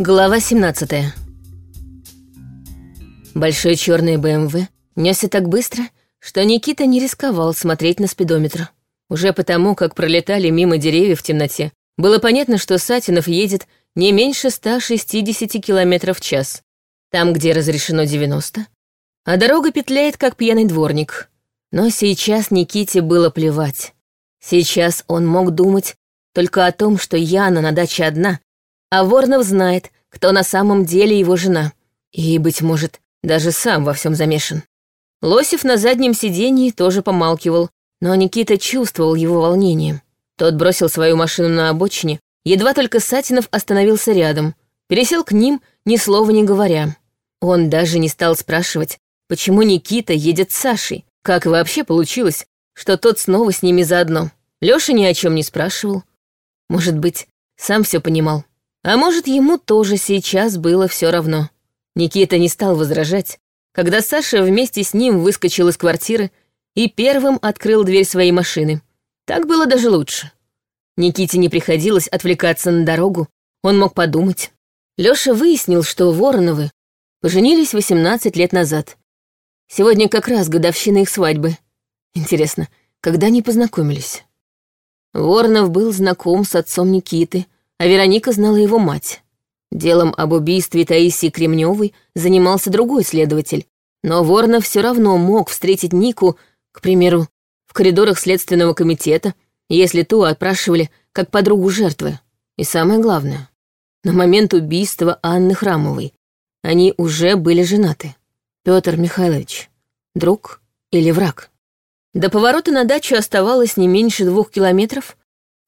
Глава 17 Большой черный БМВ несся так быстро, что Никита не рисковал смотреть на спидометр. Уже потому, как пролетали мимо деревьев в темноте, было понятно, что Сатинов едет не меньше 160 км в час, там, где разрешено 90, а дорога петляет, как пьяный дворник. Но сейчас Никите было плевать. Сейчас он мог думать только о том, что Яна на даче одна, а Ворнов знает, кто на самом деле его жена. И, быть может, даже сам во всем замешан. Лосев на заднем сиденье тоже помалкивал, но Никита чувствовал его волнение. Тот бросил свою машину на обочине, едва только Сатинов остановился рядом, пересел к ним, ни слова не говоря. Он даже не стал спрашивать, почему Никита едет с Сашей, как вообще получилось, что тот снова с ними заодно. Лёша ни о чем не спрашивал. Может быть, сам все понимал. А может, ему тоже сейчас было все равно. Никита не стал возражать, когда Саша вместе с ним выскочил из квартиры и первым открыл дверь своей машины. Так было даже лучше. Никите не приходилось отвлекаться на дорогу, он мог подумать. Лёша выяснил, что Вороновы поженились 18 лет назад. Сегодня как раз годовщина их свадьбы. Интересно, когда они познакомились? Воронов был знаком с отцом Никиты, а Вероника знала его мать. Делом об убийстве Таисии Кремневой занимался другой следователь, но Воронов все равно мог встретить Нику, к примеру, в коридорах Следственного комитета, если ту отпрашивали как подругу жертвы. И самое главное, на момент убийства Анны Храмовой они уже были женаты. Петр Михайлович, друг или враг? До поворота на дачу оставалось не меньше двух километров,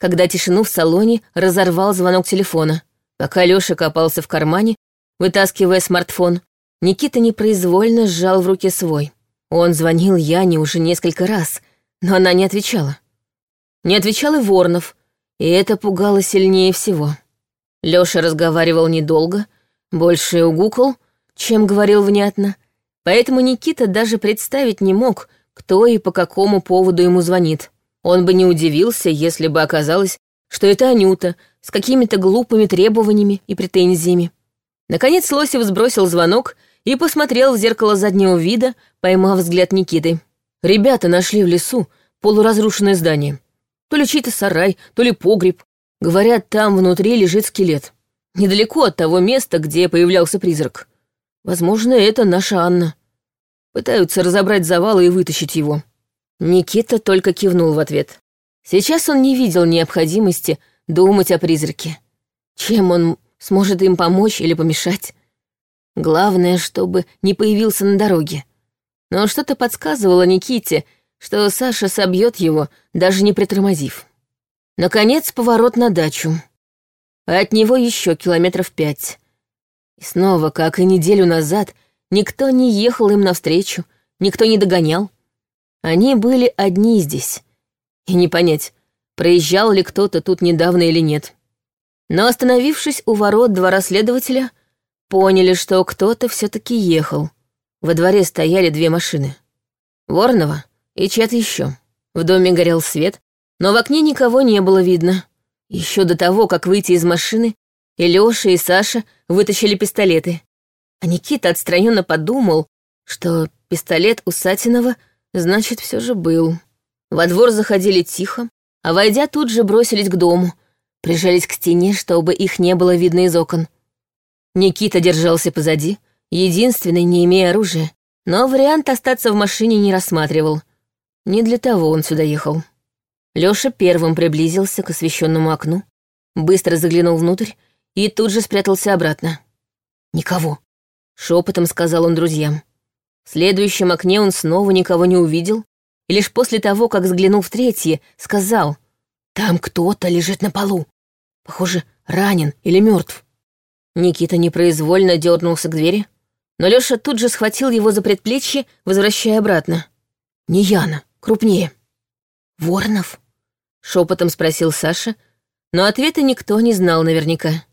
когда тишину в салоне разорвал звонок телефона. Пока Лёша копался в кармане, вытаскивая смартфон, Никита непроизвольно сжал в руке свой. Он звонил Яне уже несколько раз, но она не отвечала. Не отвечал и Воронов, и это пугало сильнее всего. Лёша разговаривал недолго, больше угукал, чем говорил внятно, поэтому Никита даже представить не мог, кто и по какому поводу ему звонит. Он бы не удивился, если бы оказалось, что это Анюта с какими-то глупыми требованиями и претензиями. Наконец Лосев сбросил звонок и посмотрел в зеркало заднего вида, поймав взгляд Никиты. Ребята нашли в лесу полуразрушенное здание. То ли чей-то сарай, то ли погреб. Говорят, там внутри лежит скелет. Недалеко от того места, где появлялся призрак. Возможно, это наша Анна. Пытаются разобрать завалы и вытащить его. Никита только кивнул в ответ. Сейчас он не видел необходимости думать о призраке. Чем он сможет им помочь или помешать? Главное, чтобы не появился на дороге. Но что-то подсказывало Никите, что Саша собьет его, даже не притормозив. Наконец, поворот на дачу. От него еще километров пять. И снова, как и неделю назад, Никто не ехал им навстречу, никто не догонял. Они были одни здесь. И не понять, проезжал ли кто-то тут недавно или нет. Но остановившись у ворот двора следователя, поняли, что кто-то все таки ехал. Во дворе стояли две машины. Воронова и чья-то еще. В доме горел свет, но в окне никого не было видно. Еще до того, как выйти из машины, и Лёша, и Саша вытащили пистолеты. А Никита отстраненно подумал, что пистолет у Сатинова, значит, все же был. Во двор заходили тихо, а войдя тут же бросились к дому, прижались к стене, чтобы их не было видно из окон. Никита держался позади, единственный, не имея оружия, но вариант остаться в машине не рассматривал. Не для того он сюда ехал. Лёша первым приблизился к освещенному окну, быстро заглянул внутрь и тут же спрятался обратно. Никого. Шепотом сказал он друзьям. В следующем окне он снова никого не увидел, и лишь после того, как взглянул в третье, сказал, «Там кто-то лежит на полу. Похоже, ранен или мертв. Никита непроизвольно дернулся к двери, но Лёша тут же схватил его за предплечье, возвращая обратно. «Не Яна, крупнее». «Воронов?» — шепотом спросил Саша, но ответа никто не знал наверняка.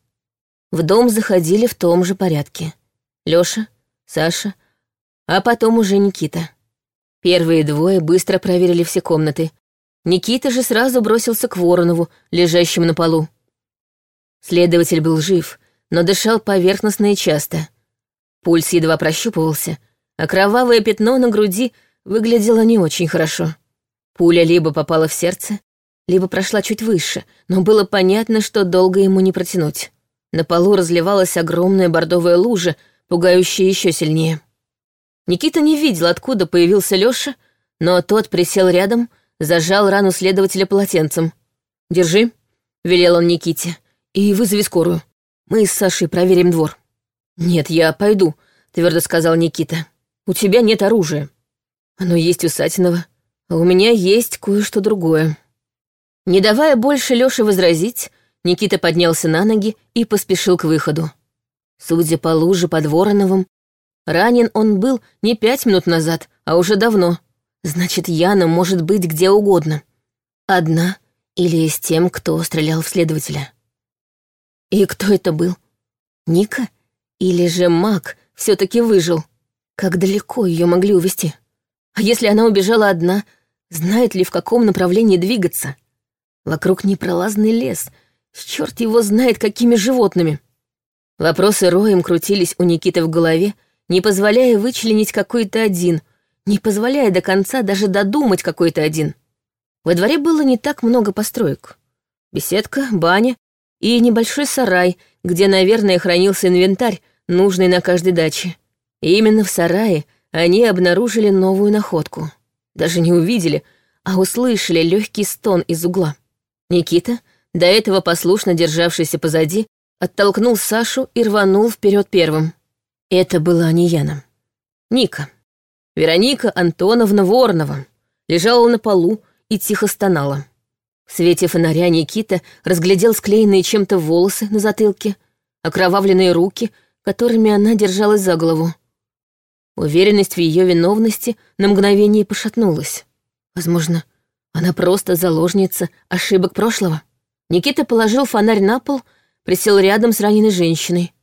В дом заходили в том же порядке. Лёша, Саша, а потом уже Никита. Первые двое быстро проверили все комнаты. Никита же сразу бросился к Воронову, лежащему на полу. Следователь был жив, но дышал поверхностно и часто. Пульс едва прощупывался, а кровавое пятно на груди выглядело не очень хорошо. Пуля либо попала в сердце, либо прошла чуть выше, но было понятно, что долго ему не протянуть. На полу разливалась огромная бордовая лужа, пугающая еще сильнее. Никита не видел, откуда появился Лёша, но тот присел рядом, зажал рану следователя полотенцем. «Держи», — велел он Никите, — «и вызови скорую. Мы с Сашей проверим двор». «Нет, я пойду», — твердо сказал Никита. «У тебя нет оружия. Оно есть у Сатинова, а у меня есть кое-что другое». Не давая больше Лёше возразить, Никита поднялся на ноги и поспешил к выходу. Судя по луже под Вороновым, ранен он был не пять минут назад, а уже давно. Значит, Яна может быть где угодно. Одна или с тем, кто стрелял в следователя. И кто это был? Ника? Или же маг все таки выжил? Как далеко ее могли увести? А если она убежала одна, знает ли, в каком направлении двигаться? Вокруг непролазный лес, черт его знает, какими животными. Вопросы роем крутились у Никиты в голове, не позволяя вычленить какой-то один, не позволяя до конца даже додумать какой-то один. Во дворе было не так много построек. Беседка, баня и небольшой сарай, где, наверное, хранился инвентарь, нужный на каждой даче. И именно в сарае они обнаружили новую находку. Даже не увидели, а услышали легкий стон из угла. Никита, до этого послушно державшийся позади, оттолкнул Сашу и рванул вперед первым. Это была не Яна. Ника. Вероника Антоновна Воронова лежала на полу и тихо стонала. В свете фонаря Никита разглядел склеенные чем-то волосы на затылке, окровавленные руки, которыми она держалась за голову. Уверенность в ее виновности на мгновение пошатнулась. Возможно, она просто заложница ошибок прошлого. Никита положил фонарь на пол, присел рядом с раненой женщиной.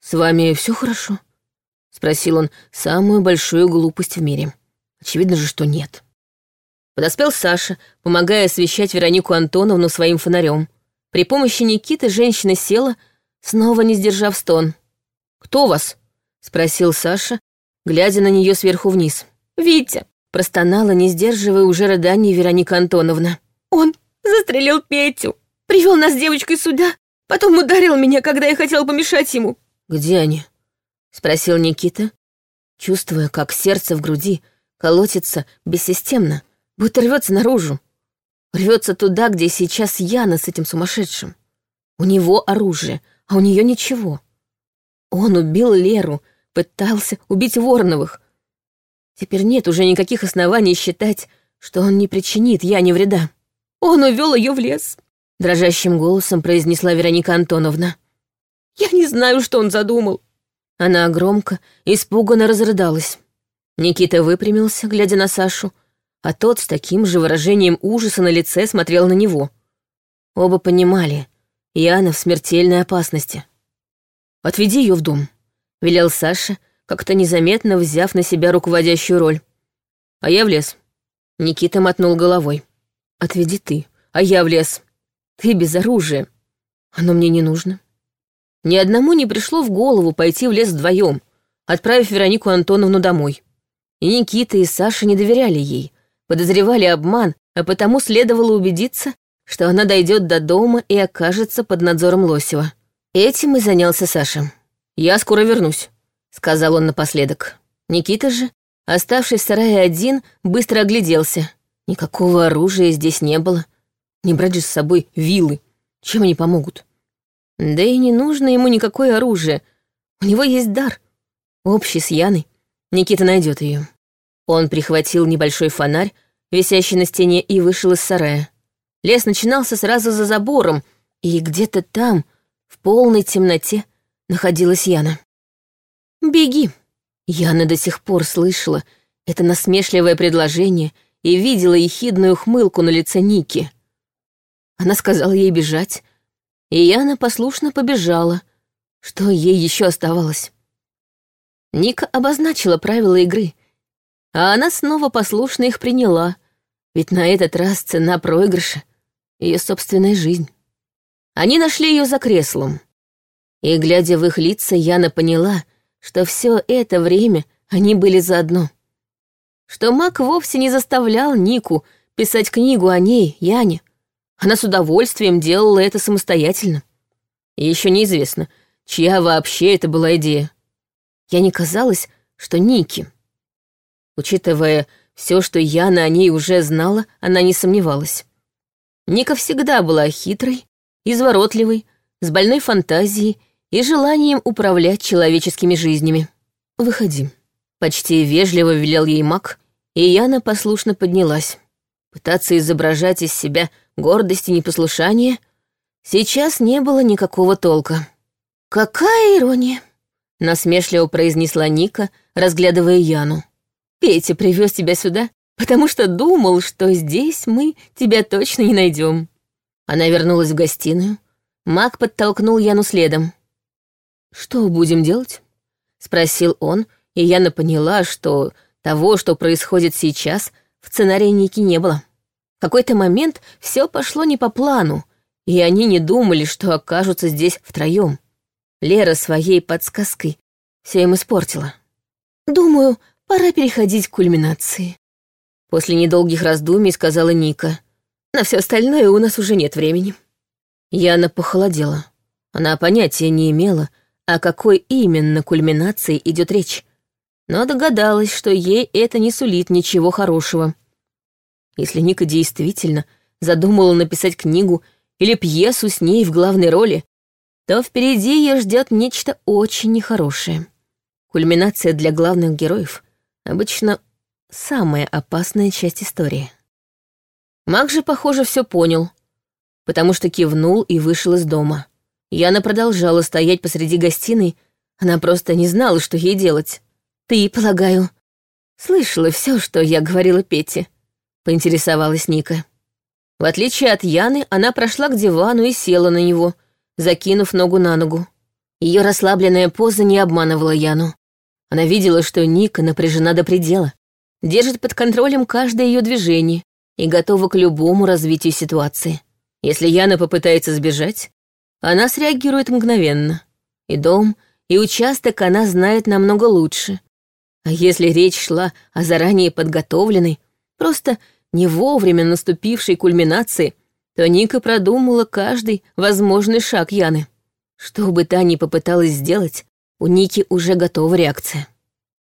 «С вами все хорошо?» — спросил он самую большую глупость в мире. Очевидно же, что нет. Подоспел Саша, помогая освещать Веронику Антоновну своим фонарем. При помощи Никиты женщина села, снова не сдержав стон. «Кто вас?» — спросил Саша, глядя на нее сверху вниз. «Витя!» Простонала, не сдерживая уже рыданий Вероника Антоновна. «Он застрелил Петю, привел нас с девочкой сюда, потом ударил меня, когда я хотела помешать ему». «Где они?» — спросил Никита, чувствуя, как сердце в груди колотится бессистемно, будто рвется наружу. Рвется туда, где сейчас Яна с этим сумасшедшим. У него оружие, а у нее ничего. Он убил Леру, пытался убить Вороновых, Теперь нет уже никаких оснований считать, что он не причинит я ни вреда. Он увел ее в лес, дрожащим голосом произнесла Вероника Антоновна. Я не знаю, что он задумал. Она громко, испуганно разрыдалась. Никита выпрямился, глядя на Сашу, а тот с таким же выражением ужаса на лице смотрел на него. Оба понимали, Яна в смертельной опасности. «Отведи ее в дом», — велел Саша, как-то незаметно взяв на себя руководящую роль. А я в лес. Никита мотнул головой. Отведи ты, а я в лес. Ты без оружия. Оно мне не нужно. Ни одному не пришло в голову пойти в лес вдвоем, отправив Веронику Антоновну домой. И Никита, и Саша не доверяли ей, подозревали обман, а потому следовало убедиться, что она дойдет до дома и окажется под надзором Лосева. Этим и занялся Саша. «Я скоро вернусь», — сказал он напоследок. Никита же, оставшись в сарае один, быстро огляделся. Никакого оружия здесь не было. Не брать же с собой вилы. Чем они помогут? Да и не нужно ему никакое оружие. У него есть дар. Общий с Яной. Никита найдет ее. Он прихватил небольшой фонарь, висящий на стене, и вышел из сарая. Лес начинался сразу за забором, и где-то там, в полной темноте, находилась Яна. «Беги!» Яна до сих пор слышала это насмешливое предложение и видела ехидную хмылку на лице Ники. Она сказала ей бежать, и Яна послушно побежала. Что ей еще оставалось? Ника обозначила правила игры, а она снова послушно их приняла, ведь на этот раз цена проигрыша — ее собственная жизнь. Они нашли ее за креслом. И, глядя в их лица, Яна поняла, что все это время они были заодно. Что маг вовсе не заставлял Нику писать книгу о ней, Яне. Она с удовольствием делала это самостоятельно. И еще неизвестно, чья вообще это была идея. Я не казалось, что Ники. Учитывая все, что Яна о ней уже знала, она не сомневалась. Ника всегда была хитрой, изворотливой, с больной фантазией и желанием управлять человеческими жизнями. «Выходи», — почти вежливо велел ей маг, и Яна послушно поднялась. Пытаться изображать из себя гордость и непослушание сейчас не было никакого толка. «Какая ирония!» — насмешливо произнесла Ника, разглядывая Яну. «Петя привез тебя сюда, потому что думал, что здесь мы тебя точно не найдем. Она вернулась в гостиную. Маг подтолкнул Яну следом. «Что будем делать?» — спросил он, и Яна поняла, что того, что происходит сейчас, в сценарии Ники не было. В какой-то момент все пошло не по плану, и они не думали, что окажутся здесь втроем. Лера своей подсказкой все им испортила. «Думаю, пора переходить к кульминации», — после недолгих раздумий сказала Ника. «На все остальное у нас уже нет времени». Яна похолодела. Она понятия не имела, о какой именно кульминации идет речь, но догадалась, что ей это не сулит ничего хорошего. Если Ника действительно задумала написать книгу или пьесу с ней в главной роли, то впереди ее ждет нечто очень нехорошее. Кульминация для главных героев обычно самая опасная часть истории. Маг же, похоже, все понял, потому что кивнул и вышел из дома. Яна продолжала стоять посреди гостиной, она просто не знала, что ей делать. «Ты, полагаю, слышала все, что я говорила Пете?» — поинтересовалась Ника. В отличие от Яны, она прошла к дивану и села на него, закинув ногу на ногу. Ее расслабленная поза не обманывала Яну. Она видела, что Ника напряжена до предела, держит под контролем каждое ее движение и готова к любому развитию ситуации. Если Яна попытается сбежать, она среагирует мгновенно. И дом, и участок она знает намного лучше. А если речь шла о заранее подготовленной, просто не вовремя наступившей кульминации, то Ника продумала каждый возможный шаг Яны. Что бы та ни попыталась сделать, у Ники уже готова реакция.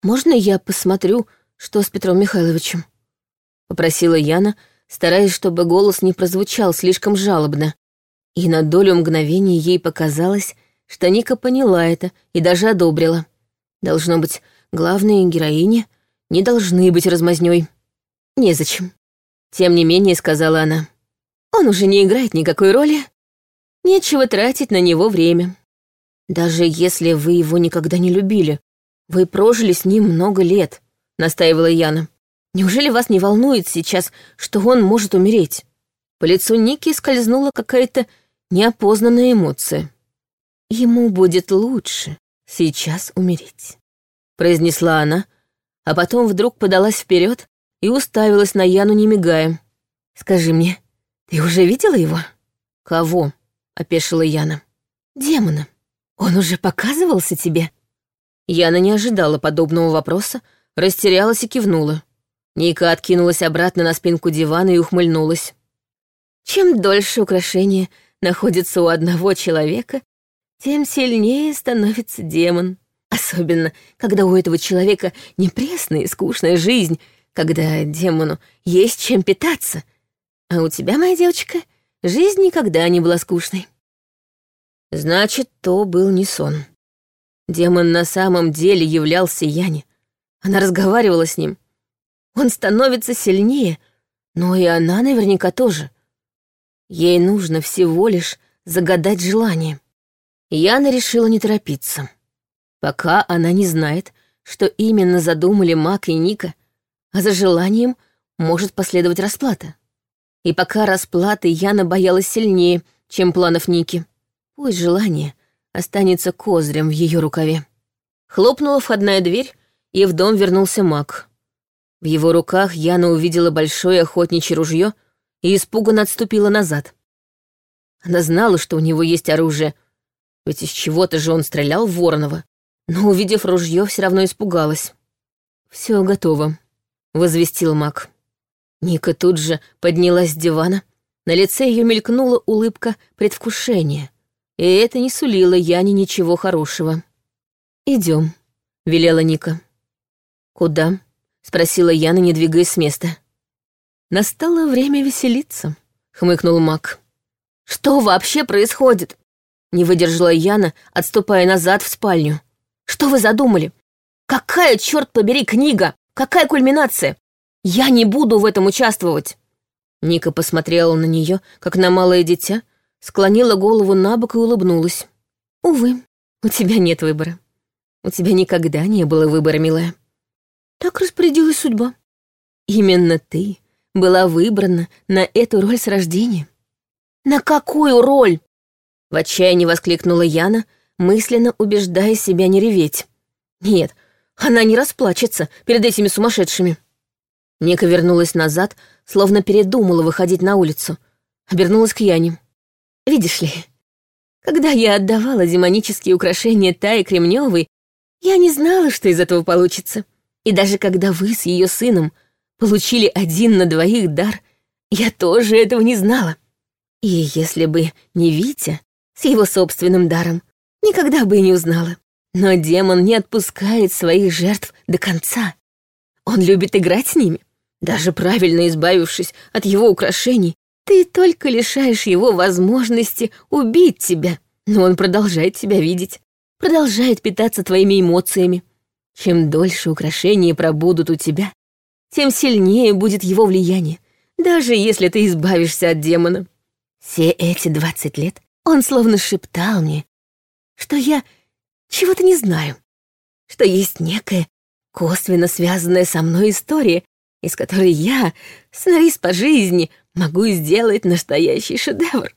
«Можно я посмотрю, что с Петром Михайловичем?» — попросила Яна, стараясь, чтобы голос не прозвучал слишком жалобно, и на долю мгновения ей показалось, что Ника поняла это и даже одобрила. Должно быть, главные героини не должны быть размазнёй. Незачем. Тем не менее, сказала она. Он уже не играет никакой роли. Нечего тратить на него время. Даже если вы его никогда не любили, вы прожили с ним много лет, настаивала Яна. Неужели вас не волнует сейчас, что он может умереть? По лицу Ники скользнула какая-то неопознанная эмоция. «Ему будет лучше сейчас умереть», — произнесла она, а потом вдруг подалась вперед и уставилась на Яну, не мигая. «Скажи мне, ты уже видела его?» «Кого?» — опешила Яна. «Демона. Он уже показывался тебе?» Яна не ожидала подобного вопроса, растерялась и кивнула. Ника откинулась обратно на спинку дивана и ухмыльнулась. «Чем дольше украшения находится у одного человека, тем сильнее становится демон. Особенно, когда у этого человека не пресная и скучная жизнь, когда демону есть чем питаться. А у тебя, моя девочка, жизнь никогда не была скучной. Значит, то был не сон. Демон на самом деле являлся Яне. Она разговаривала с ним. Он становится сильнее, но и она наверняка тоже. Ей нужно всего лишь загадать желание. Яна решила не торопиться. Пока она не знает, что именно задумали Мак и Ника, а за желанием может последовать расплата. И пока расплаты Яна боялась сильнее, чем планов Ники. Пусть желание останется козырем в ее рукаве. Хлопнула входная дверь, и в дом вернулся Мак. В его руках Яна увидела большое охотничье ружье — и испуганно отступила назад. Она знала, что у него есть оружие, Ведь из чего-то же он стрелял в Воронова. Но, увидев ружье, все равно испугалась. Все готово», — возвестил маг. Ника тут же поднялась с дивана. На лице ее мелькнула улыбка предвкушения. И это не сулило Яне ничего хорошего. Идем, велела Ника. «Куда?» — спросила Яна, не двигаясь с места. «Настало время веселиться», — хмыкнул маг. «Что вообще происходит?» Не выдержала Яна, отступая назад в спальню. «Что вы задумали? Какая, черт побери, книга? Какая кульминация? Я не буду в этом участвовать!» Ника посмотрела на нее, как на малое дитя, склонила голову на бок и улыбнулась. «Увы, у тебя нет выбора. У тебя никогда не было выбора, милая. Так распорядилась судьба. Именно ты была выбрана на эту роль с рождения. На какую роль? В отчаянии воскликнула Яна, мысленно убеждая себя не реветь. Нет, она не расплачется перед этими сумасшедшими. Ника вернулась назад, словно передумала выходить на улицу. Обернулась к Яне. «Видишь ли, когда я отдавала демонические украшения Тае Кремневой, я не знала, что из этого получится. И даже когда вы с ее сыном получили один на двоих дар, я тоже этого не знала. И если бы не Витя с его собственным даром, никогда бы и не узнала. Но демон не отпускает своих жертв до конца. Он любит играть с ними. Даже правильно избавившись от его украшений, ты только лишаешь его возможности убить тебя. Но он продолжает тебя видеть, продолжает питаться твоими эмоциями, чем дольше украшения пробудут у тебя, тем сильнее будет его влияние, даже если ты избавишься от демона. Все эти двадцать лет он словно шептал мне, что я чего-то не знаю, что есть некая косвенно связанная со мной история, из которой я, сценарист по жизни, могу сделать настоящий шедевр.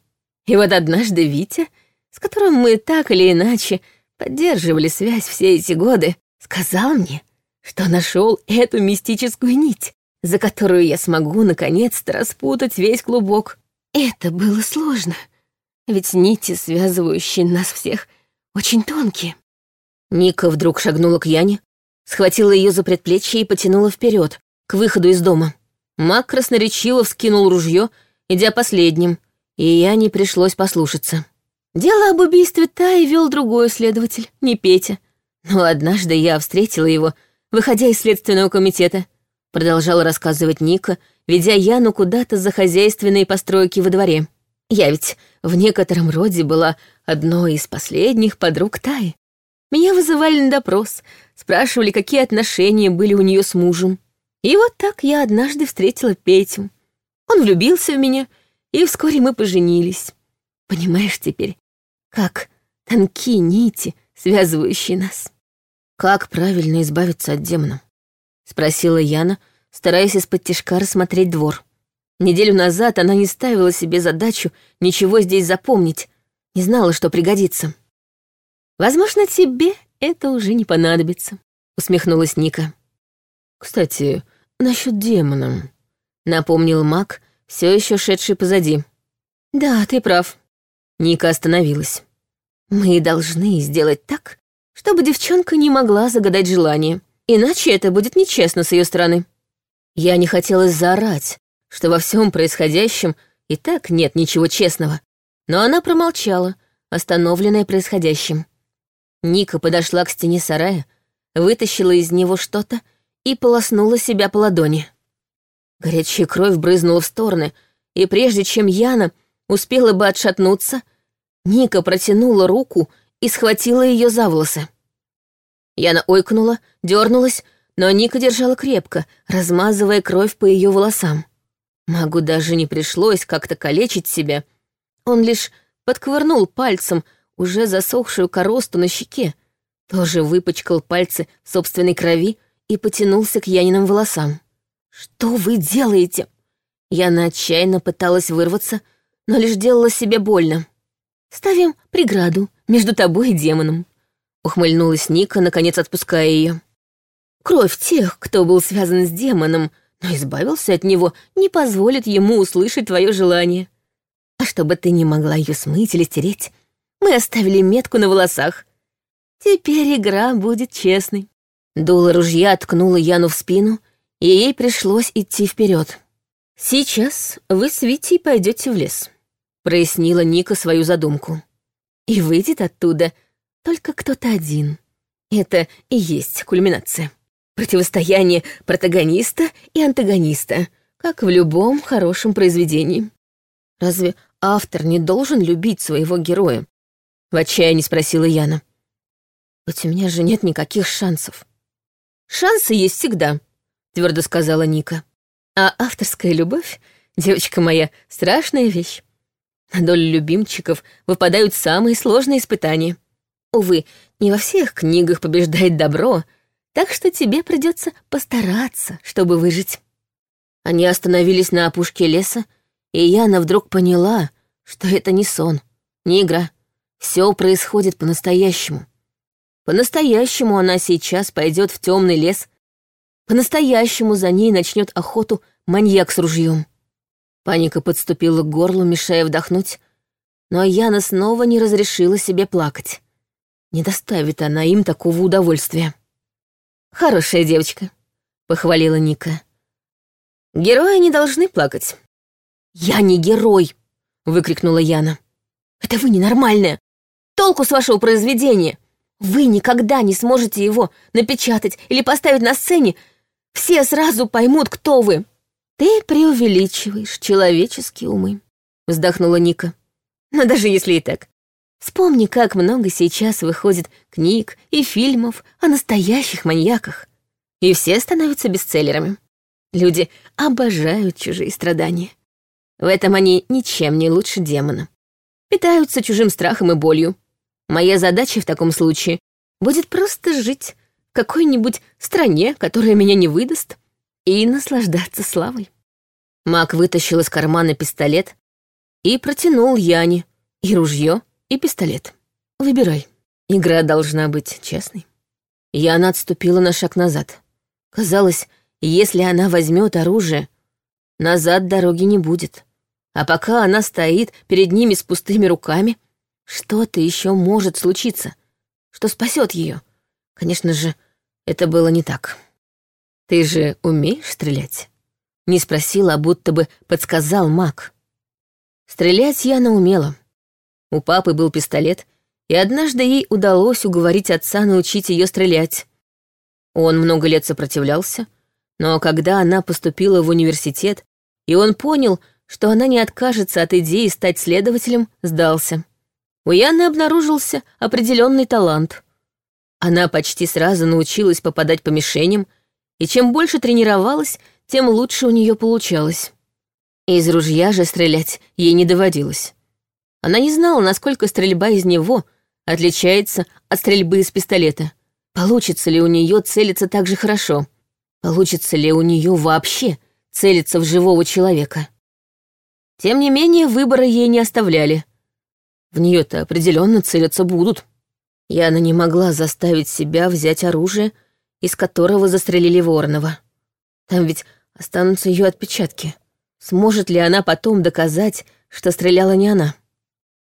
И вот однажды Витя, с которым мы так или иначе поддерживали связь все эти годы, сказал мне, что нашел эту мистическую нить, за которую я смогу наконец-то распутать весь клубок. Это было сложно, ведь нити, связывающие нас всех, очень тонкие. Ника вдруг шагнула к Яне, схватила ее за предплечье и потянула вперед, к выходу из дома. Мак красноречиво вскинул ружье, идя последним, и Яне пришлось послушаться. Дело об убийстве Таи вел другой следователь, не Петя — но однажды я встретила его, выходя из следственного комитета, продолжала рассказывать Ника, ведя Яну куда-то за хозяйственные постройки во дворе. Я ведь в некотором роде была одной из последних подруг Таи. Меня вызывали на допрос, спрашивали, какие отношения были у нее с мужем. И вот так я однажды встретила Петю. Он влюбился в меня, и вскоре мы поженились. Понимаешь теперь, как тонкие нити связывающие нас. «Как правильно избавиться от демона?» — спросила Яна, стараясь из-под тишка рассмотреть двор. Неделю назад она не ставила себе задачу ничего здесь запомнить, не знала, что пригодится. «Возможно, тебе это уже не понадобится», — усмехнулась Ника. «Кстати, насчет демона», — напомнил маг, все еще шедший позади. «Да, ты прав». Ника остановилась. Мы должны сделать так, чтобы девчонка не могла загадать желание, иначе это будет нечестно с ее стороны. Я не хотела заорать, что во всем происходящем и так нет ничего честного, но она промолчала, остановленная происходящим. Ника подошла к стене сарая, вытащила из него что-то и полоснула себя по ладони. Горячая кровь брызнула в стороны, и прежде чем Яна успела бы отшатнуться, Ника протянула руку и схватила ее за волосы. Яна ойкнула, дернулась, но Ника держала крепко, размазывая кровь по ее волосам. Магу даже не пришлось как-то калечить себя. Он лишь подковырнул пальцем уже засохшую коросту на щеке, тоже выпачкал пальцы в собственной крови и потянулся к Яниным волосам. «Что вы делаете?» Яна отчаянно пыталась вырваться, но лишь делала себе больно. Ставим преграду между тобой и демоном», — ухмыльнулась Ника, наконец отпуская ее. «Кровь тех, кто был связан с демоном, но избавился от него, не позволит ему услышать твое желание. А чтобы ты не могла ее смыть или стереть, Мы оставили метку на волосах. Теперь игра будет честной». Дуло ружья ткнула Яну в спину, и ей пришлось идти вперед. «Сейчас вы с Витей пойдете в лес», — прояснила Ника свою задумку. «И выйдет оттуда только кто-то один. Это и есть кульминация. Противостояние протагониста и антагониста, как в любом хорошем произведении. Разве автор не должен любить своего героя?» В отчаянии спросила Яна. «Ведь у меня же нет никаких шансов». «Шансы есть всегда», — твердо сказала Ника. «А авторская любовь, девочка моя, страшная вещь. На долю любимчиков выпадают самые сложные испытания. Увы, не во всех книгах побеждает добро, так что тебе придется постараться, чтобы выжить». Они остановились на опушке леса, и Яна вдруг поняла, что это не сон, не игра. Все происходит по-настоящему. По-настоящему она сейчас пойдет в темный лес. По-настоящему за ней начнет охоту маньяк с ружьем. Паника подступила к горлу, мешая вдохнуть, но Яна снова не разрешила себе плакать. Не доставит она им такого удовольствия. «Хорошая девочка», — похвалила Ника. «Герои не должны плакать». «Я не герой!» — выкрикнула Яна. «Это вы ненормальная! Толку с вашего произведения! Вы никогда не сможете его напечатать или поставить на сцене. Все сразу поймут, кто вы. Ты преувеличиваешь человеческие умы, вздохнула Ника. Но даже если и так, вспомни, как много сейчас выходит книг и фильмов о настоящих маньяках. И все становятся бестселлерами. Люди обожают чужие страдания. В этом они ничем не лучше демона. Питаются чужим страхом и болью. Моя задача в таком случае будет просто жить в какой-нибудь стране, которая меня не выдаст, и наслаждаться славой. Мак вытащил из кармана пистолет и протянул Яне и ружье, и пистолет. Выбирай. Игра должна быть честной. Яна отступила на шаг назад. Казалось, если она возьмет оружие, назад дороги не будет. А пока она стоит перед ними с пустыми руками — что-то еще может случиться, что спасет ее. Конечно же, это было не так. Ты же умеешь стрелять? Не спросила, а будто бы подсказал маг. Стрелять Яна умела. У папы был пистолет, и однажды ей удалось уговорить отца научить ее стрелять. Он много лет сопротивлялся, но когда она поступила в университет, и он понял, что она не откажется от идеи стать следователем, сдался. У Яны обнаружился определенный талант. Она почти сразу научилась попадать по мишеням, и чем больше тренировалась, тем лучше у нее получалось. Из ружья же стрелять ей не доводилось. Она не знала, насколько стрельба из него отличается от стрельбы из пистолета. Получится ли у нее целиться так же хорошо? Получится ли у нее вообще целиться в живого человека? Тем не менее, выбора ей не оставляли. В нее-то определенно целиться будут. Яна не могла заставить себя взять оружие, из которого застрелили Воронова. Там ведь останутся ее отпечатки. Сможет ли она потом доказать, что стреляла не она?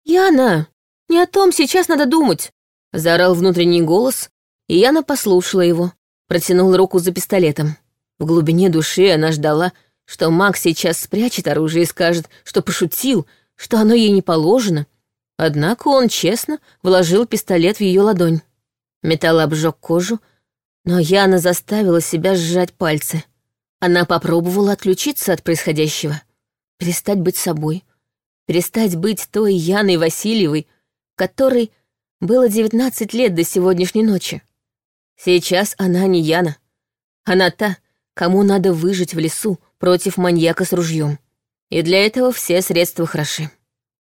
«Яна, не о том сейчас надо думать!» — заорал внутренний голос, и Яна послушала его, протянула руку за пистолетом. В глубине души она ждала, что Макс сейчас спрячет оружие и скажет, что пошутил, что оно ей не положено, Однако он честно вложил пистолет в ее ладонь. Металл обжег кожу, но Яна заставила себя сжать пальцы. Она попробовала отключиться от происходящего, перестать быть собой, перестать быть той Яной Васильевой, которой было 19 лет до сегодняшней ночи. Сейчас она не Яна. Она та, кому надо выжить в лесу против маньяка с ружьем. И для этого все средства хороши.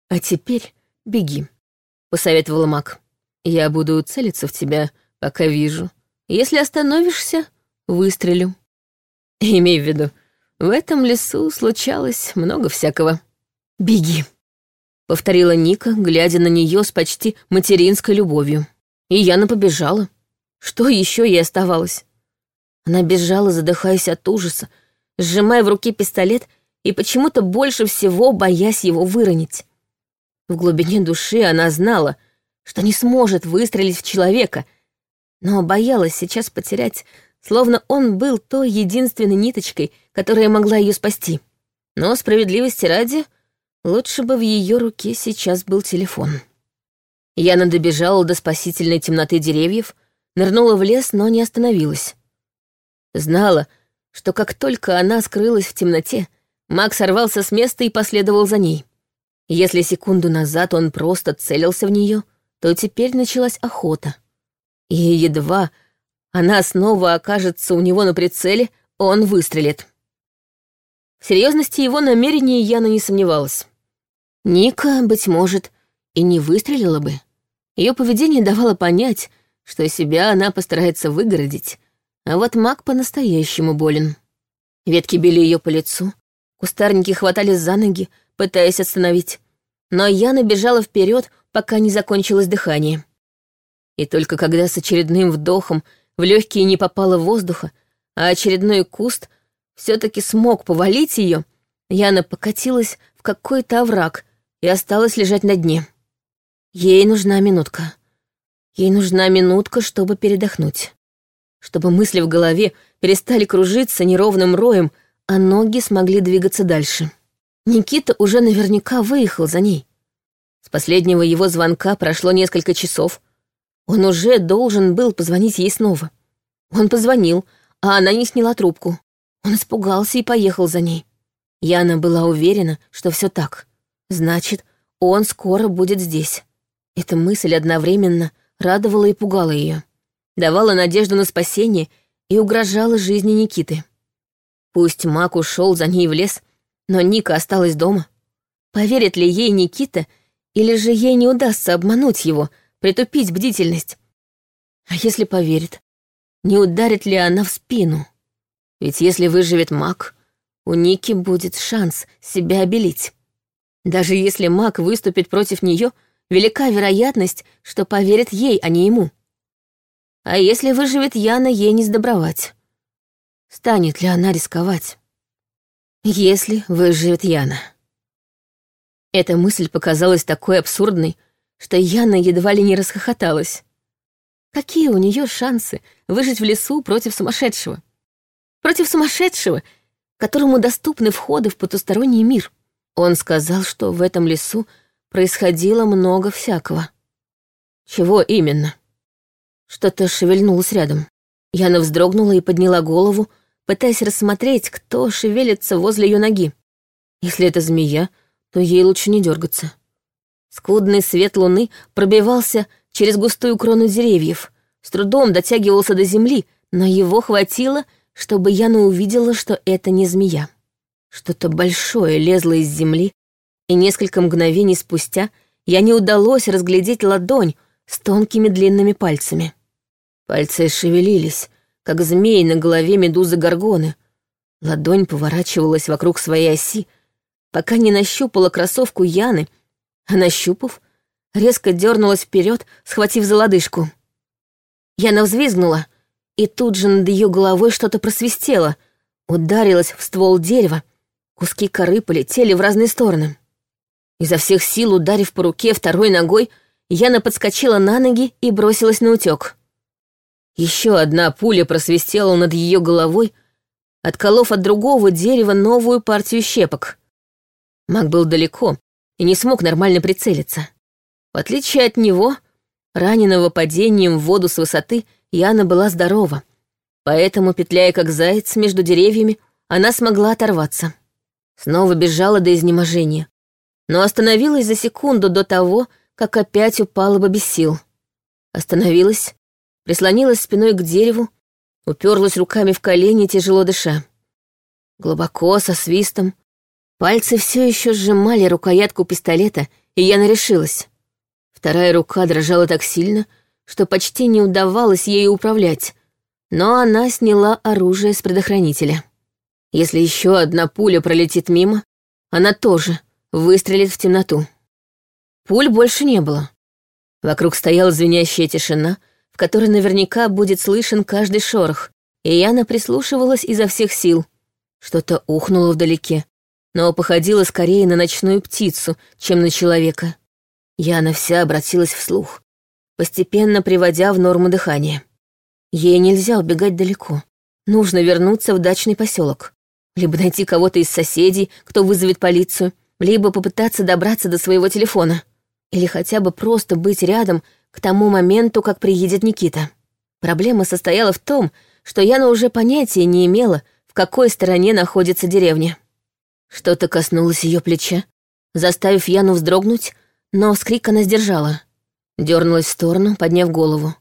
А теперь беги», — посоветовала Мак. «Я буду целиться в тебя, пока вижу. Если остановишься, выстрелю. Имей в виду, в этом лесу случалось много всякого. Беги», — повторила Ника, глядя на нее с почти материнской любовью. И Яна побежала. Что еще ей оставалось? Она бежала, задыхаясь от ужаса, сжимая в руке пистолет и почему-то больше всего боясь его выронить. В глубине души она знала, что не сможет выстрелить в человека, но боялась сейчас потерять, словно он был той единственной ниточкой, которая могла ее спасти. Но справедливости ради, лучше бы в ее руке сейчас был телефон. Яна добежала до спасительной темноты деревьев, нырнула в лес, но не остановилась. Знала, что как только она скрылась в темноте, Макс сорвался с места и последовал за ней. Если секунду назад он просто целился в нее, то теперь началась охота. И едва она снова окажется у него на прицеле, он выстрелит. В серьезности его намерений Яна не сомневалась. Ника, быть может, и не выстрелила бы. Ее поведение давало понять, что себя она постарается выгородить, а вот маг по-настоящему болен. Ветки били ее по лицу, кустарники хватали за ноги, пытаясь остановить. Но Яна бежала вперед, пока не закончилось дыхание. И только когда с очередным вдохом в легкие не попало воздуха, а очередной куст все-таки смог повалить ее, Яна покатилась в какой-то овраг и осталась лежать на дне. Ей нужна минутка. Ей нужна минутка, чтобы передохнуть. Чтобы мысли в голове перестали кружиться неровным роем, а ноги смогли двигаться дальше. Никита уже наверняка выехал за ней. С последнего его звонка прошло несколько часов. Он уже должен был позвонить ей снова. Он позвонил, а она не сняла трубку. Он испугался и поехал за ней. Яна была уверена, что все так. Значит, он скоро будет здесь. Эта мысль одновременно радовала и пугала ее, давала надежду на спасение и угрожала жизни Никиты. Пусть Мак ушел за ней в лес, но Ника осталась дома. Поверит ли ей Никита, или же ей не удастся обмануть его, притупить бдительность? А если поверит, не ударит ли она в спину? Ведь если выживет Мак, у Ники будет шанс себя обелить. Даже если Мак выступит против нее, велика вероятность, что поверит ей, а не ему. А если выживет Яна, ей не сдобровать. Станет ли она рисковать? Если выживет Яна. Эта мысль показалась такой абсурдной, что Яна едва ли не расхохоталась. Какие у нее шансы выжить в лесу против сумасшедшего? Против сумасшедшего, которому доступны входы в потусторонний мир. Он сказал, что в этом лесу происходило много всякого. Чего именно? Что-то шевельнулось рядом. Яна вздрогнула и подняла голову, пытаясь рассмотреть, кто шевелится возле ее ноги. Если это змея, то ей лучше не дергаться. Скудный свет луны пробивался через густую крону деревьев, с трудом дотягивался до земли, но его хватило, чтобы Яна увидела, что это не змея. Что-то большое лезло из земли и несколько мгновений спустя я не удалось разглядеть ладонь с тонкими длинными пальцами. Пальцы шевелились, как змеи на голове медузы Горгоны. Ладонь поворачивалась вокруг своей оси, пока не нащупала кроссовку Яны, а нащупав, резко дернулась вперед, схватив за лодыжку. Яна взвизгнула, и тут же над ее головой что-то просвистело, ударилась в ствол дерева, куски коры полетели в разные стороны. Изо всех сил ударив по руке второй ногой, Яна подскочила на ноги и бросилась на утек. Еще одна пуля просвистела над ее головой, отколов от другого дерева новую партию щепок. Маг был далеко и не смог нормально прицелиться. В отличие от него, раненого падением в воду с высоты, Яна была здорова, поэтому, петляя как заяц между деревьями, она смогла оторваться. Снова бежала до изнеможения, но остановилась за секунду до того, как опять упала бы без сил. Остановилась, прислонилась спиной к дереву, уперлась руками в колени, тяжело дыша. Глубоко, со свистом. Пальцы все еще сжимали рукоятку пистолета, и я нарешилась. Вторая рука дрожала так сильно, что почти не удавалось ею управлять, но она сняла оружие с предохранителя. Если еще одна пуля пролетит мимо, она тоже — выстрелит в темноту. Пуль больше не было. Вокруг стояла звенящая тишина, в которой наверняка будет слышен каждый шорох, и Яна прислушивалась изо всех сил. Что-то ухнуло вдалеке, но походило скорее на ночную птицу, чем на человека. Яна вся обратилась вслух, постепенно приводя в норму дыхание. Ей нельзя убегать далеко. Нужно вернуться в дачный поселок. Либо найти кого-то из соседей, кто вызовет полицию, либо попытаться добраться до своего телефона. Или хотя бы просто быть рядом к тому моменту, как приедет Никита. Проблема состояла в том, что Яна уже понятия не имела, в какой стороне находится деревня. Что-то коснулось ее плеча, заставив Яну вздрогнуть, но вскрик она сдержала. Дернулась в сторону, подняв голову.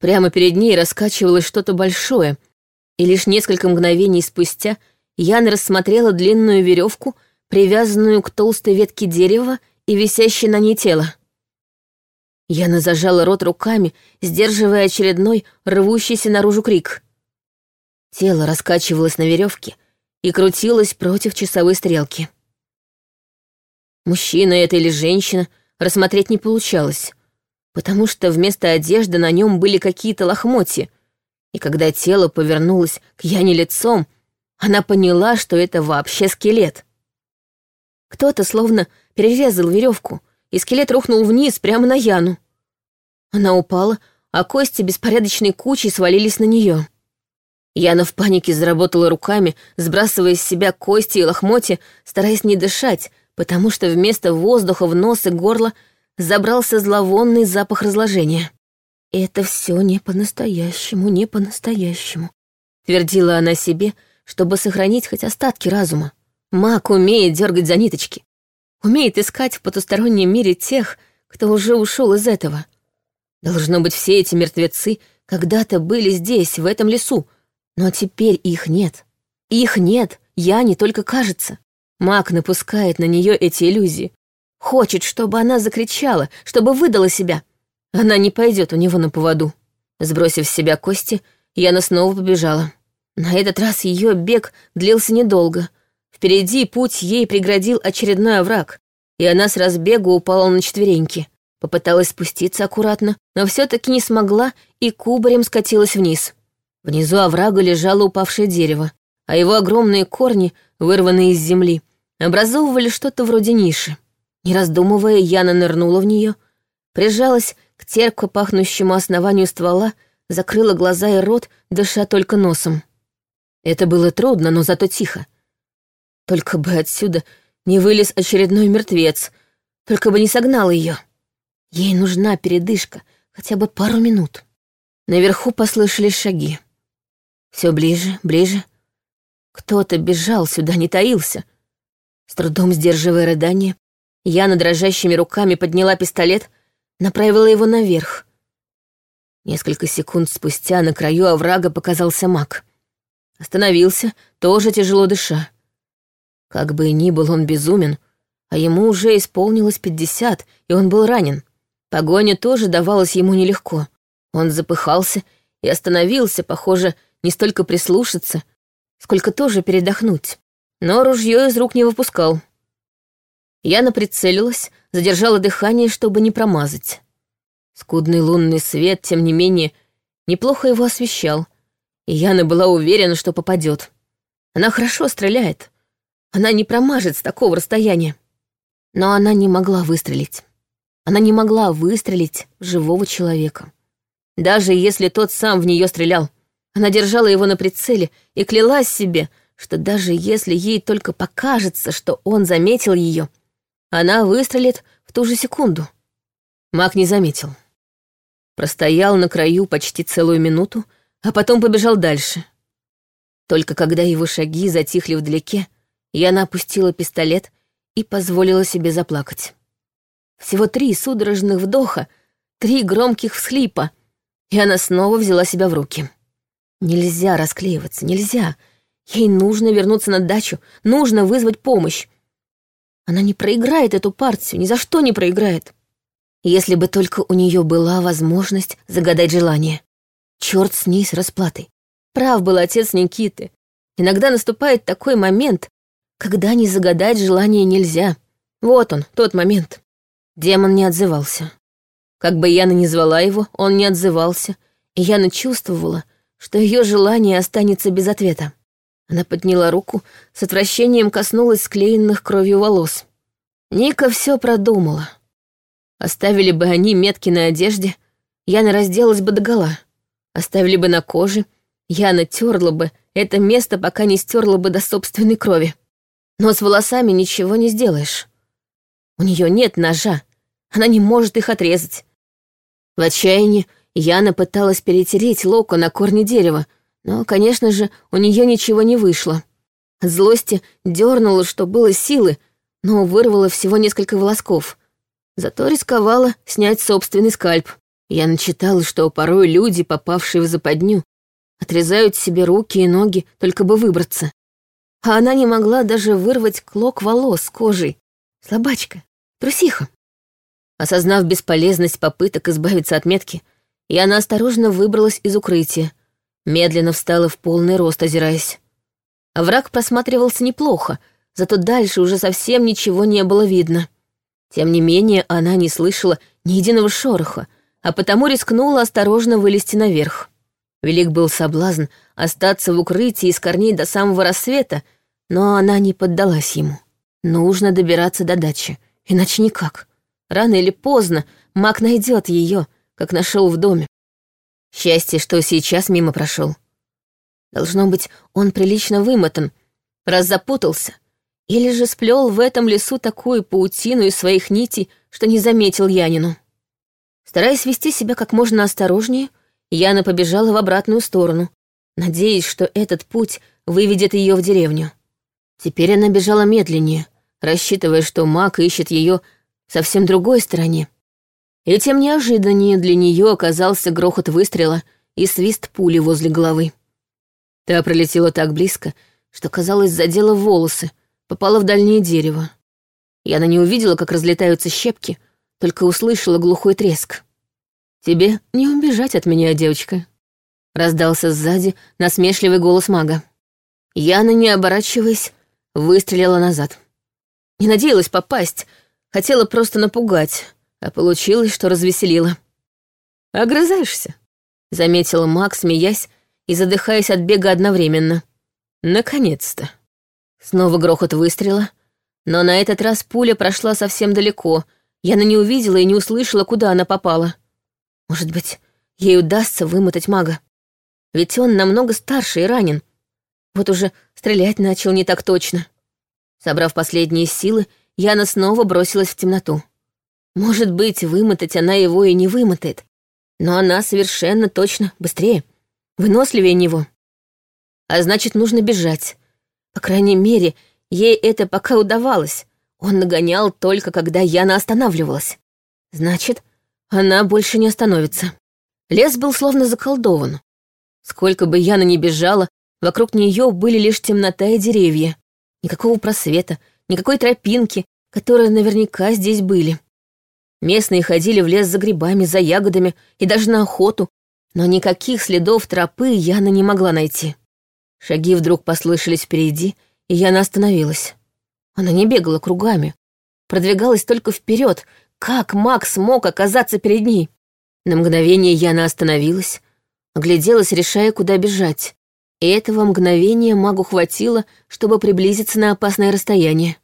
Прямо перед ней раскачивалось что-то большое, и лишь несколько мгновений спустя Яна рассмотрела длинную веревку, привязанную к толстой ветке дерева и висящее на ней тело. Яна зажала рот руками, сдерживая очередной рвущийся наружу крик. Тело раскачивалось на веревке и крутилось против часовой стрелки. Мужчина это или женщина рассмотреть не получалось, потому что вместо одежды на нем были какие-то лохмотья, и когда тело повернулось к Яне лицом, она поняла, что это вообще скелет. Кто-то словно перерезал веревку, и скелет рухнул вниз прямо на Яну. Она упала, а кости беспорядочной кучей свалились на нее. Яна в панике заработала руками, сбрасывая с себя кости и лохмотья, стараясь не дышать, потому что вместо воздуха в нос и горло забрался зловонный запах разложения. «Это все не по-настоящему, не по-настоящему», — твердила она себе, чтобы сохранить хоть остатки разума. Маг умеет дергать за ниточки, умеет искать в потустороннем мире тех, кто уже ушел из этого. Должно быть, все эти мертвецы когда-то были здесь, в этом лесу, но теперь их нет. Их нет, я не только кажется. Маг напускает на нее эти иллюзии. Хочет, чтобы она закричала, чтобы выдала себя. Она не пойдет у него на поводу. Сбросив с себя кости, Яна снова побежала. На этот раз ее бег длился недолго — Впереди путь ей преградил очередной овраг, и она с разбегу упала на четвереньки. Попыталась спуститься аккуратно, но все таки не смогла и кубарем скатилась вниз. Внизу оврага лежало упавшее дерево, а его огромные корни, вырванные из земли, образовывали что-то вроде ниши. Не раздумывая, Яна нырнула в нее, прижалась к терпко пахнущему основанию ствола, закрыла глаза и рот, дыша только носом. Это было трудно, но зато тихо. Только бы отсюда не вылез очередной мертвец, только бы не согнал ее. Ей нужна передышка, хотя бы пару минут. Наверху послышались шаги. Все ближе, ближе. Кто-то бежал сюда, не таился. С трудом сдерживая рыдание, я на дрожащими руками подняла пистолет, направила его наверх. Несколько секунд спустя на краю оврага показался маг. Остановился, тоже тяжело дыша. Как бы ни был он безумен, а ему уже исполнилось пятьдесят, и он был ранен. Погоня тоже давалась ему нелегко. Он запыхался и остановился, похоже, не столько прислушаться, сколько тоже передохнуть. Но ружье из рук не выпускал. Яна прицелилась, задержала дыхание, чтобы не промазать. Скудный лунный свет, тем не менее, неплохо его освещал, и Яна была уверена, что попадет. Она хорошо стреляет. Она не промажет с такого расстояния. Но она не могла выстрелить. Она не могла выстрелить в живого человека. Даже если тот сам в нее стрелял. Она держала его на прицеле и клялась себе, что даже если ей только покажется, что он заметил ее, она выстрелит в ту же секунду. Маг не заметил. Простоял на краю почти целую минуту, а потом побежал дальше. Только когда его шаги затихли вдалеке, Яна опустила пистолет и позволила себе заплакать. Всего три судорожных вдоха, три громких всхлипа, и она снова взяла себя в руки. Нельзя расклеиваться, нельзя. Ей нужно вернуться на дачу, нужно вызвать помощь. Она не проиграет эту партию, ни за что не проиграет. Если бы только у нее была возможность загадать желание. Черт с ней с расплатой. Прав был отец Никиты. Иногда наступает такой момент, когда не загадать желание нельзя. Вот он, тот момент. Демон не отзывался. Как бы Яна ни звала его, он не отзывался, и Яна чувствовала, что ее желание останется без ответа. Она подняла руку, с отвращением коснулась склеенных кровью волос. Ника все продумала. Оставили бы они метки на одежде, Яна разделась бы догола. Оставили бы на коже, Яна терла бы это место, пока не стерла бы до собственной крови. Но с волосами ничего не сделаешь. У нее нет ножа, она не может их отрезать. В отчаянии Яна пыталась перетереть локо на корне дерева, но, конечно же, у нее ничего не вышло. От злости дернула, что было силы, но вырвала всего несколько волосков. Зато рисковала снять собственный скальп. Я начитала, что порой люди, попавшие в западню, отрезают себе руки и ноги, только бы выбраться. А она не могла даже вырвать клок волос с кожей. Слабачка, трусиха. Осознав бесполезность попыток избавиться от метки, я осторожно выбралась из укрытия, медленно встала в полный рост, озираясь. А враг просматривался неплохо, зато дальше уже совсем ничего не было видно. Тем не менее, она не слышала ни единого шороха, а потому рискнула осторожно вылезти наверх. Велик был соблазн остаться в укрытии из корней до самого рассвета, но она не поддалась ему. Нужно добираться до дачи, иначе никак. Рано или поздно маг найдет ее, как нашел в доме. Счастье, что сейчас мимо прошел. Должно быть, он прилично вымотан, раз запутался, или же сплел в этом лесу такую паутину из своих нитей, что не заметил Янину. Стараясь вести себя как можно осторожнее, Яна побежала в обратную сторону, надеясь, что этот путь выведет ее в деревню. Теперь она бежала медленнее, рассчитывая, что маг ищет ее совсем другой стороне. И тем неожиданнее для нее оказался грохот выстрела и свист пули возле головы. Та пролетела так близко, что, казалось, задела волосы, попала в дальнее дерево. Яна не увидела, как разлетаются щепки, только услышала глухой треск. «Тебе не убежать от меня, девочка», — раздался сзади насмешливый голос мага. Яна, не оборачиваясь, выстрелила назад. Не надеялась попасть, хотела просто напугать, а получилось, что развеселила. «Огрызаешься?» — заметила маг, смеясь и задыхаясь от бега одновременно. «Наконец-то!» Снова грохот выстрела, но на этот раз пуля прошла совсем далеко, Яна не увидела и не услышала, куда она попала. Может быть, ей удастся вымотать мага. Ведь он намного старше и ранен. Вот уже стрелять начал не так точно. Собрав последние силы, Яна снова бросилась в темноту. Может быть, вымотать она его и не вымотает, но она совершенно точно быстрее, выносливее него. А значит, нужно бежать. По крайней мере, ей это пока удавалось. Он нагонял только, когда Яна останавливалась. Значит, она больше не остановится. Лес был словно заколдован. Сколько бы Яна ни бежала, вокруг нее были лишь темнота и деревья. Никакого просвета, никакой тропинки, которые наверняка здесь были. Местные ходили в лес за грибами, за ягодами и даже на охоту, но никаких следов тропы Яна не могла найти. Шаги вдруг послышались впереди, и Яна остановилась. Она не бегала кругами, продвигалась только вперед, как Макс мог оказаться перед ней? На мгновение Яна остановилась, огляделась, решая, куда бежать. И этого мгновения магу хватило, чтобы приблизиться на опасное расстояние.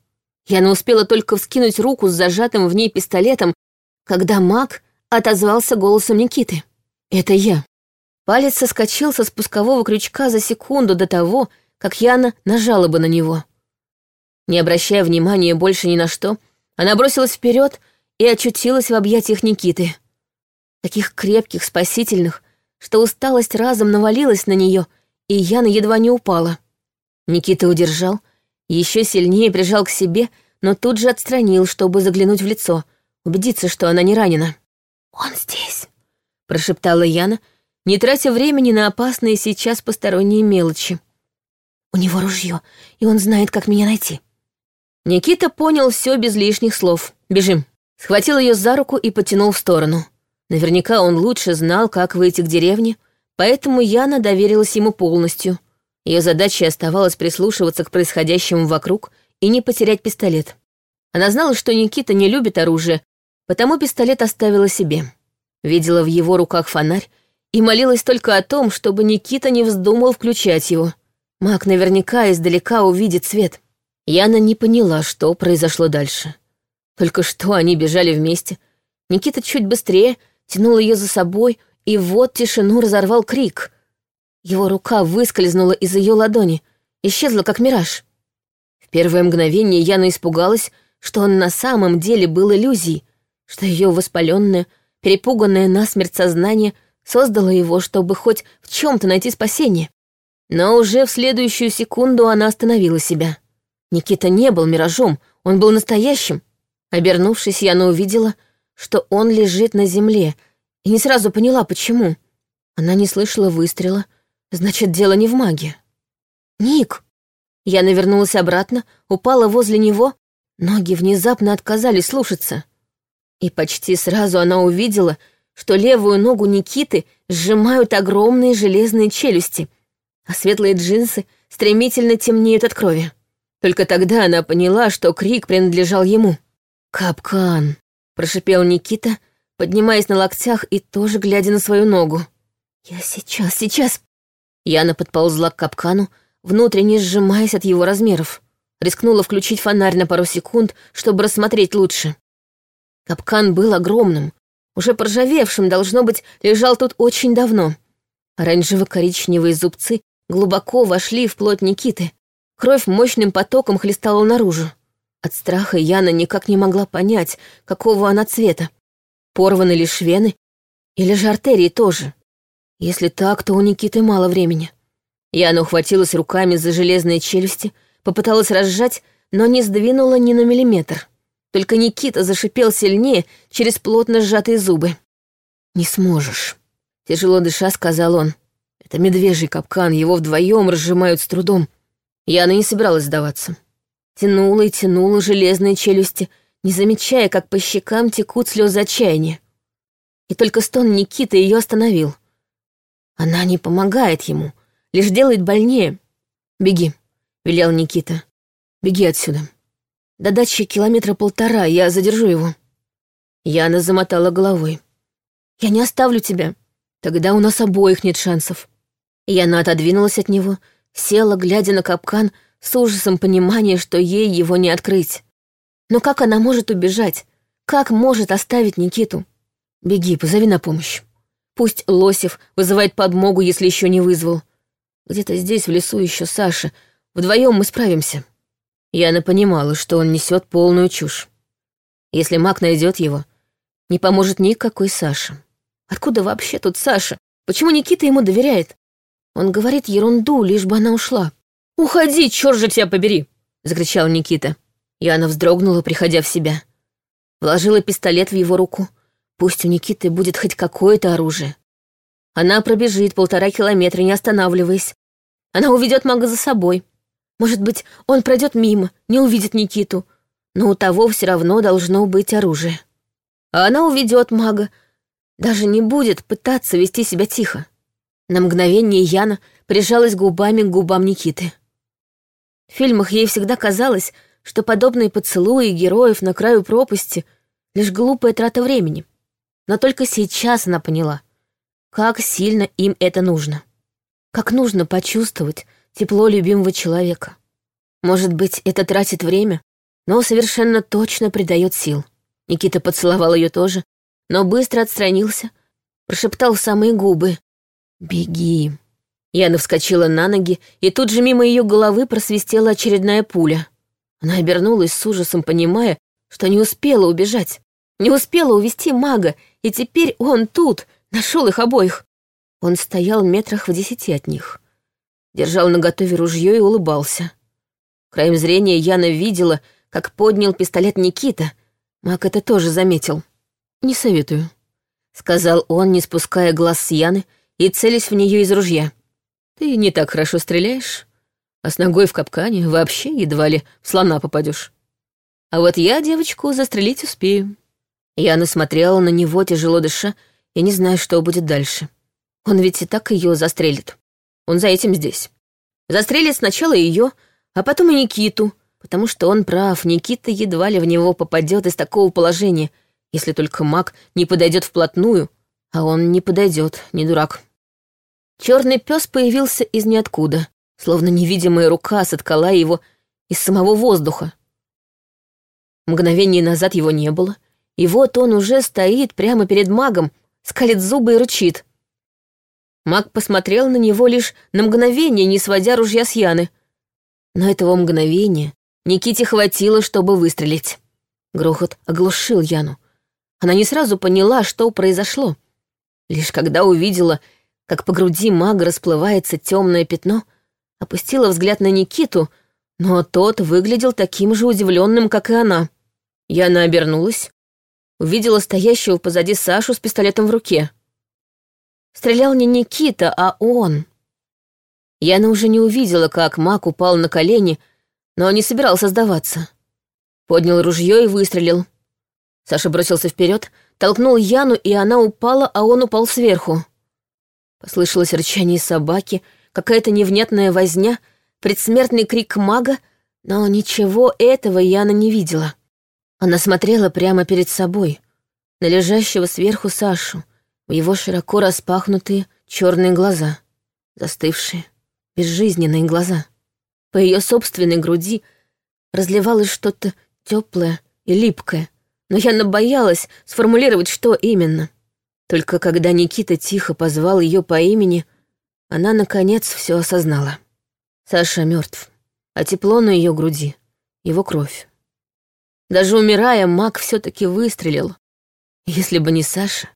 Яна успела только вскинуть руку с зажатым в ней пистолетом, когда маг отозвался голосом Никиты. «Это я». Палец соскочил со спускового крючка за секунду до того, как Яна нажала бы на него. Не обращая внимания больше ни на что, она бросилась вперед и очутилась в объятиях Никиты. Таких крепких, спасительных, что усталость разом навалилась на нее, и Яна едва не упала. Никита удержал, еще сильнее прижал к себе, но тут же отстранил, чтобы заглянуть в лицо, убедиться, что она не ранена. «Он здесь», — прошептала Яна, не тратя времени на опасные сейчас посторонние мелочи. «У него ружье, и он знает, как меня найти». Никита понял все без лишних слов. «Бежим». Схватил ее за руку и потянул в сторону. Наверняка он лучше знал, как выйти к деревне, поэтому Яна доверилась ему полностью. Ее задачей оставалось прислушиваться к происходящему вокруг и не потерять пистолет. Она знала, что Никита не любит оружие, потому пистолет оставила себе. Видела в его руках фонарь и молилась только о том, чтобы Никита не вздумал включать его. Маг наверняка издалека увидит свет. Яна не поняла, что произошло дальше. Только что они бежали вместе. Никита чуть быстрее, тянул ее за собой, и вот тишину разорвал крик. Его рука выскользнула из ее ладони, исчезла как мираж. В первое мгновение Яна испугалась, что он на самом деле был иллюзией, что ее воспаленное, перепуганное насмерть сознание создало его, чтобы хоть в чем-то найти спасение. Но уже в следующую секунду она остановила себя. Никита не был миражом, он был настоящим. Обернувшись, Яна увидела, что он лежит на земле, и не сразу поняла, почему. Она не слышала выстрела, значит, дело не в магии. «Ник!» Я навернулась обратно, упала возле него, ноги внезапно отказались слушаться. И почти сразу она увидела, что левую ногу Никиты сжимают огромные железные челюсти, а светлые джинсы стремительно темнеют от крови. Только тогда она поняла, что крик принадлежал ему. «Капкан!» — прошипел Никита, поднимаясь на локтях и тоже глядя на свою ногу. «Я сейчас, сейчас!» Яна подползла к капкану, внутренне сжимаясь от его размеров. Рискнула включить фонарь на пару секунд, чтобы рассмотреть лучше. Капкан был огромным, уже поржавевшим, должно быть, лежал тут очень давно. Оранжево-коричневые зубцы глубоко вошли в плоть Никиты. Кровь мощным потоком хлестала наружу. От страха Яна никак не могла понять, какого она цвета. Порваны лишь вены или же артерии тоже. Если так, то у Никиты мало времени. Яна ухватилась руками за железные челюсти, попыталась разжать, но не сдвинула ни на миллиметр. Только Никита зашипел сильнее через плотно сжатые зубы. «Не сможешь», — тяжело дыша сказал он. «Это медвежий капкан, его вдвоем разжимают с трудом». Яна не собиралась сдаваться. Тянула и тянула железные челюсти, не замечая, как по щекам текут слезы отчаяния. И только стон Никиты ее остановил. Она не помогает ему, лишь делает больнее. «Беги», — велел Никита. «Беги отсюда». До дачи километра полтора, я задержу его». Яна замотала головой. «Я не оставлю тебя. Тогда у нас обоих нет шансов». Яна отодвинулась от него, села, глядя на капкан, с ужасом понимания, что ей его не открыть. Но как она может убежать? Как может оставить Никиту? Беги, позови на помощь. Пусть Лосев вызывает подмогу, если еще не вызвал. Где-то здесь, в лесу, еще Саша. Вдвоем мы справимся. Яна понимала, что он несет полную чушь. Если маг найдет его, не поможет никакой Саша. Откуда вообще тут Саша? Почему Никита ему доверяет? Он говорит ерунду, лишь бы она ушла. «Уходи, черт же тебя побери!» — закричал Никита. Яна вздрогнула, приходя в себя. Вложила пистолет в его руку. Пусть у Никиты будет хоть какое-то оружие. Она пробежит полтора километра, не останавливаясь. Она уведет мага за собой. Может быть, он пройдет мимо, не увидит Никиту, но у того все равно должно быть оружие. А она уведет мага, даже не будет пытаться вести себя тихо. На мгновение Яна прижалась губами к губам Никиты. В фильмах ей всегда казалось, что подобные поцелуи героев на краю пропасти — лишь глупая трата времени. Но только сейчас она поняла, как сильно им это нужно. Как нужно почувствовать, тепло любимого человека. Может быть, это тратит время, но совершенно точно придает сил. Никита поцеловал ее тоже, но быстро отстранился, прошептал в самые губы «Беги». Яна вскочила на ноги, и тут же мимо ее головы просвистела очередная пуля. Она обернулась с ужасом, понимая, что не успела убежать, не успела увести мага, и теперь он тут, нашел их обоих. Он стоял метрах в десяти от них держал наготове ружье и улыбался. Краем зрения Яна видела, как поднял пистолет Никита. Мак это тоже заметил. «Не советую», — сказал он, не спуская глаз с Яны и целясь в нее из ружья. «Ты не так хорошо стреляешь, а с ногой в капкане вообще едва ли в слона попадешь. А вот я девочку застрелить успею». Яна смотрела на него, тяжело дыша, и не зная, что будет дальше. Он ведь и так ее застрелит. Он за этим здесь. Застрелит сначала ее, а потом и Никиту, потому что он прав, Никита едва ли в него попадет из такого положения, если только маг не подойдет вплотную, а он не подойдет, не дурак. Черный пес появился из ниоткуда, словно невидимая рука соткала его из самого воздуха. Мгновение назад его не было, и вот он уже стоит прямо перед магом, скалит зубы и рычит. Маг посмотрел на него лишь на мгновение, не сводя ружья с Яны. Но этого мгновения Никите хватило, чтобы выстрелить. Грохот оглушил Яну. Она не сразу поняла, что произошло. Лишь когда увидела, как по груди мага расплывается темное пятно, опустила взгляд на Никиту, но тот выглядел таким же удивленным, как и она. Яна обернулась, увидела стоящего позади Сашу с пистолетом в руке. Стрелял не Никита, а он. Яна уже не увидела, как маг упал на колени, но не собирался сдаваться. Поднял ружье и выстрелил. Саша бросился вперед, толкнул Яну, и она упала, а он упал сверху. Послышалось рычание собаки, какая-то невнятная возня, предсмертный крик мага, но ничего этого Яна не видела. Она смотрела прямо перед собой, на лежащего сверху Сашу, в его широко распахнутые черные глаза, застывшие, безжизненные глаза. По ее собственной груди разливалось что-то теплое и липкое, но Яна боялась сформулировать, что именно. Только когда Никита тихо позвал ее по имени, она, наконец, все осознала. Саша мертв, а тепло на ее груди — его кровь. Даже умирая, маг все-таки выстрелил. Если бы не Саша,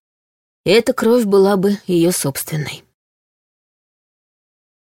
эта кровь была бы ее собственной.